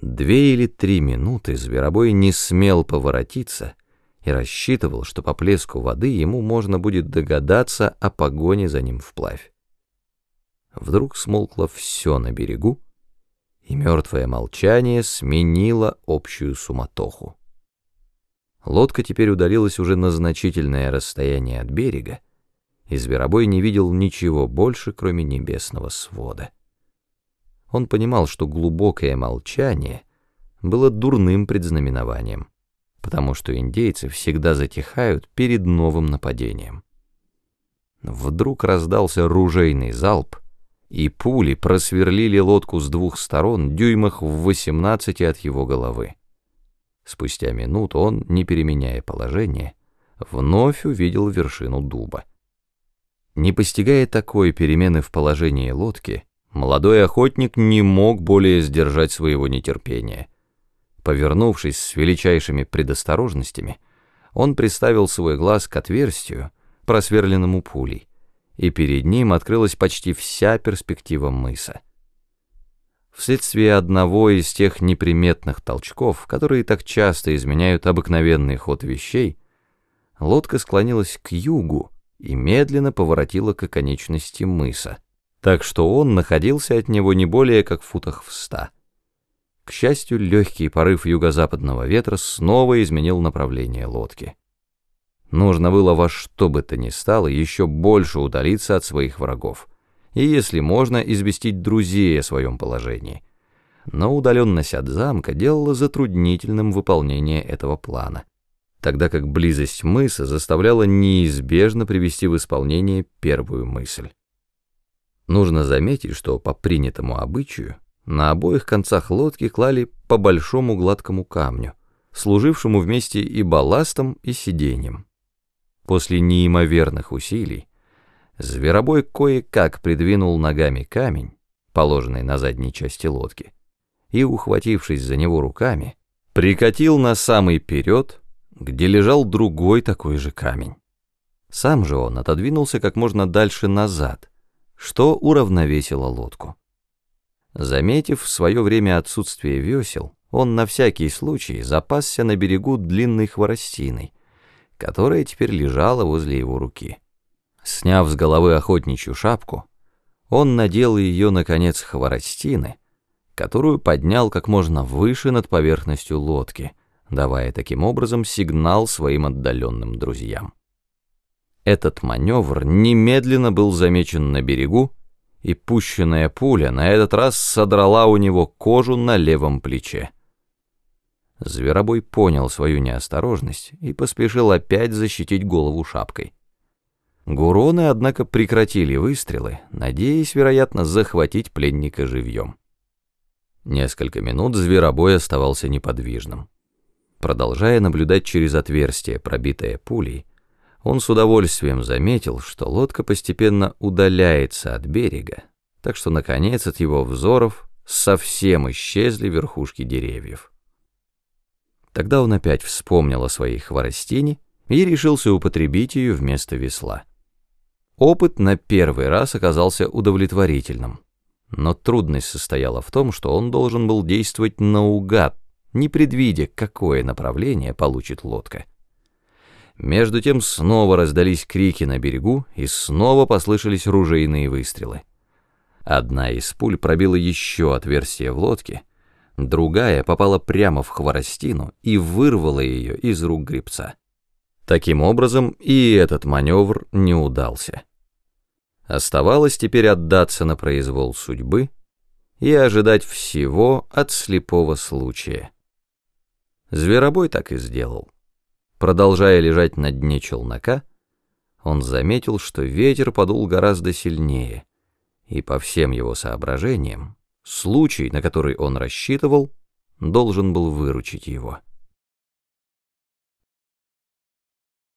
Две или три минуты зверобой не смел поворотиться и рассчитывал, что по плеску воды ему можно будет догадаться о погоне за ним вплавь. Вдруг смолкло все на берегу, и мертвое молчание сменило общую суматоху. Лодка теперь удалилась уже на значительное расстояние от берега, и Зверобой не видел ничего больше, кроме небесного свода. Он понимал, что глубокое молчание было дурным предзнаменованием, потому что индейцы всегда затихают перед новым нападением. Вдруг раздался ружейный залп, и пули просверлили лодку с двух сторон дюймах в 18 от его головы. Спустя минуту он, не переменяя положение, вновь увидел вершину дуба. Не постигая такой перемены в положении лодки, молодой охотник не мог более сдержать своего нетерпения. Повернувшись с величайшими предосторожностями, он приставил свой глаз к отверстию, просверленному пулей, и перед ним открылась почти вся перспектива мыса. Вследствие одного из тех неприметных толчков, которые так часто изменяют обыкновенный ход вещей, лодка склонилась к югу и медленно поворотила к оконечности мыса, так что он находился от него не более как в футах в ста. К счастью, легкий порыв юго-западного ветра снова изменил направление лодки. Нужно было во что бы то ни стало еще больше удалиться от своих врагов, и, если можно, известить друзей о своем положении. Но удаленность от замка делала затруднительным выполнение этого плана, тогда как близость мыса заставляла неизбежно привести в исполнение первую мысль. Нужно заметить, что по принятому обычаю на обоих концах лодки клали по большому гладкому камню, служившему вместе и балластом, и сиденьем. После неимоверных усилий зверобой кое-как придвинул ногами камень, положенный на задней части лодки, и, ухватившись за него руками, прикатил на самый вперед, где лежал другой такой же камень. Сам же он отодвинулся как можно дальше назад, что уравновесило лодку. Заметив в свое время отсутствие весел, он на всякий случай запасся на берегу длинной хворостиной, которая теперь лежала возле его руки. Сняв с головы охотничью шапку, он надел ее на конец хворостины, которую поднял как можно выше над поверхностью лодки, давая таким образом сигнал своим отдаленным друзьям. Этот маневр немедленно был замечен на берегу, и пущенная пуля на этот раз содрала у него кожу на левом плече. Зверобой понял свою неосторожность и поспешил опять защитить голову шапкой. Гуроны, однако, прекратили выстрелы, надеясь, вероятно, захватить пленника живьем. Несколько минут зверобой оставался неподвижным. Продолжая наблюдать через отверстие, пробитое пулей, он с удовольствием заметил, что лодка постепенно удаляется от берега, так что, наконец, от его взоров совсем исчезли верхушки деревьев. Тогда он опять вспомнил о своей хворостине и решился употребить ее вместо весла. Опыт на первый раз оказался удовлетворительным, но трудность состояла в том, что он должен был действовать наугад, не предвидя, какое направление получит лодка. Между тем снова раздались крики на берегу, и снова послышались ружейные выстрелы. Одна из пуль пробила еще отверстие в лодке, Другая попала прямо в хворостину и вырвала ее из рук гребца. Таким образом, и этот маневр не удался. Оставалось теперь отдаться на произвол судьбы и ожидать всего от слепого случая. Зверобой так и сделал. Продолжая лежать на дне челнока, он заметил, что ветер подул гораздо сильнее, и по всем его соображениям Случай, на который он рассчитывал, должен был выручить его.